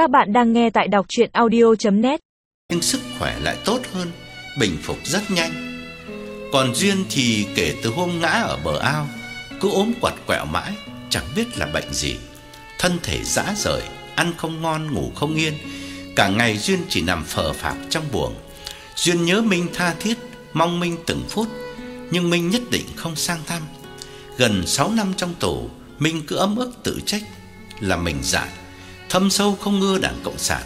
Các bạn đang nghe tại đọc chuyện audio.net Nhưng sức khỏe lại tốt hơn, bình phục rất nhanh. Còn Duyên thì kể từ hôm ngã ở bờ ao, cứ ốm quặt quẹo mãi, chẳng biết là bệnh gì. Thân thể dã rời, ăn không ngon, ngủ không yên. Cả ngày Duyên chỉ nằm phờ phạc trong buồng. Duyên nhớ Minh tha thiết, mong Minh từng phút, nhưng Minh nhất định không sang thăm. Gần 6 năm trong tù, Minh cứ ấm ức tự trách là mình dại, thâm sâu không ưa Đảng Cộng sản,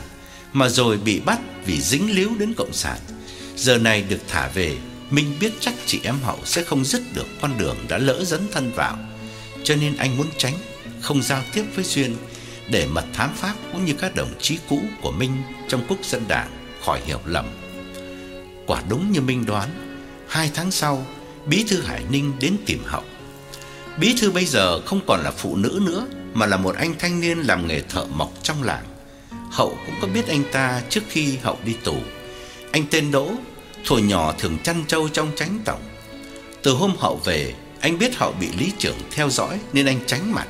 mà rồi bị bắt vì dính líu đến Cộng sản. Giờ này được thả về, Minh biết chắc chị em Hậu sẽ không dứt được con đường đã lỡ dẫn thân vào, cho nên anh muốn tránh, không giao tiếp với Duyên để mật thám pháp cũng như các đồng chí cũ của Minh trong quốc dân đảng khỏi hiểu lầm. Quả đúng như Minh đoán, hai tháng sau, Bí thư Hải Ninh đến tìm Hậu. Bí thư bây giờ không còn là phụ nữ nữa mà là một anh thanh niên làm nghề thợ mộc trong làng. Hậu cũng có biết anh ta trước khi Hậu đi tù. Anh tên Đỗ, thuở nhỏ thường chăn trâu trong tránh tổng. Từ hôm Hậu về, anh biết Hậu bị lý trưởng theo dõi nên anh tránh mặt.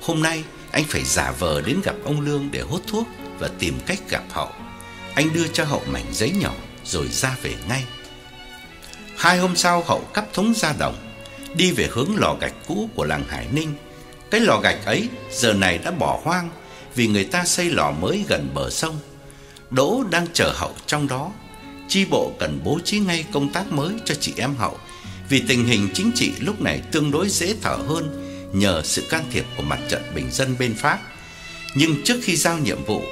Hôm nay anh phải giả vờ đến gặp ông Lương để hút thuốc và tìm cách gặp Hậu. Anh đưa cho Hậu mảnh giấy nhỏ rồi ra về ngay. Hai hôm sau Hậu cắp thúng ra đồng, đi về hướng lò gạch cũ của làng Hải Ninh. Cái lò gạch ấy giờ này đã bỏ hoang vì người ta xây lò mới gần bờ sông. Đỗ đang chờ Hậu trong đó. Chi bộ cần bố trí ngay công tác mới cho chị em Hậu vì tình hình chính trị lúc này tương đối dễ thở hơn nhờ sự can thiệp của mặt trận bình dân bên Pháp. Nhưng trước khi giao nhiệm vụ,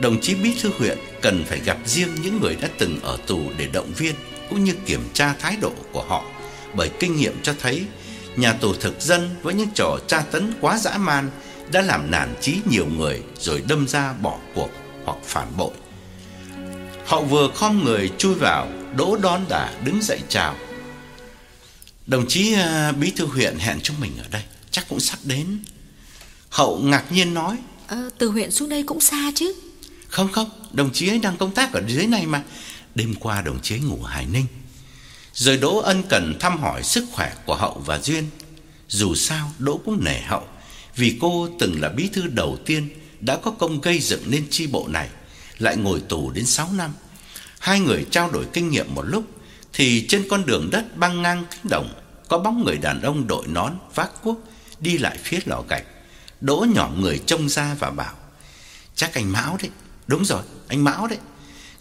đồng chí bí thư huyện cần phải gặp riêng những người đã từng ở tù để động viên cũng như kiểm tra thái độ của họ, bởi kinh nghiệm cho thấy nhà tù thực dân với những trò tra tấn quá dã man đã làm nản chí nhiều người rồi đâm ra bỏ cuộc hoặc phản bội. Họ vừa khom người chui vào, Đỗ đón đả đứng dậy chào. Đồng chí à, bí thư huyện hẹn chúng mình ở đây, chắc cũng sắp đến. Hậu ngạc nhiên nói, Ờ, từ huyện xuống đây cũng xa chứ không không, đồng chí ấy đang công tác ở dưới này mà. Đêm qua đồng chí ấy ngủ Hải Ninh. Rồi Đỗ ân cần thăm hỏi sức khỏe của Hậu và Duyên. Dù sao Đỗ cũng nể Hậu, vì cô từng là bí thư đầu tiên đã có công gây dựng nên chi bộ này, lại ngồi tù đến 6 năm. Hai người trao đổi kinh nghiệm một lúc thì trên con đường đất băng ngang cánh đồng có bóng người đàn ông đội nón vác cuốc đi lại phía lò gạch. Đỗ nhỏ người trông ra và bảo: "Chắc anh Mão đấy." "Đúng rồi, anh Mão đấy."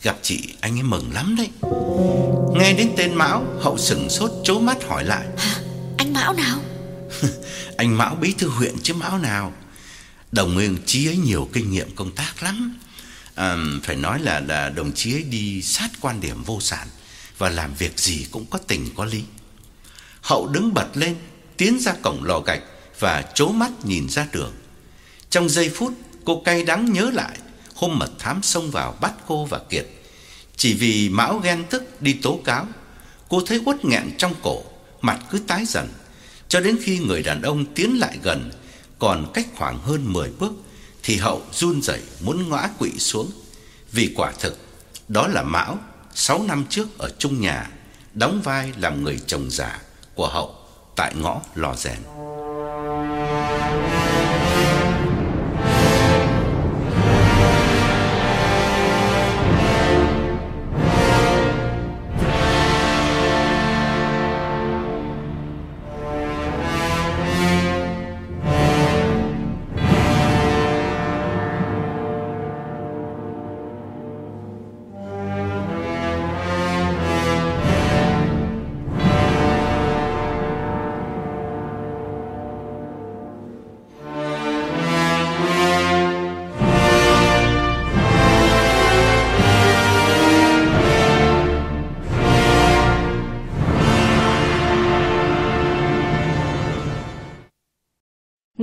Gặp chị anh ấy mừng lắm đấy. Nghe đến tên Mão, Hậu sững sốt chố mắt hỏi lại: Hả? Anh Mão nào? "Anh Mão bí thư huyện chứ Mão nào?" Đồng nguyên chí ấy nhiều kinh nghiệm công tác lắm. À, phải nói là là đồng chí ấy đi sát quan điểm vô sản và làm việc gì cũng có tình có lý. Hậu đứng bật lên, tiến ra cổng lò gạch và chố mắt nhìn ra đường. Trong giây phút, cô cay đắng nhớ lại hôm mật thám xông vào bắt cô và Kiệt. Chỉ vì Mão ghen tức đi tố cáo, cô thấy uất nghẹn trong cổ, mặt cứ tái dần, cho đến khi người đàn ông tiến lại gần, còn cách khoảng hơn 10 bước thì Hậu run rẩy muốn ngã quỵ xuống. Vì quả thực đó là Mão 6 năm trước ở chung nhà, đóng vai làm người chồng già của Hậu tại ngõ lò rèn.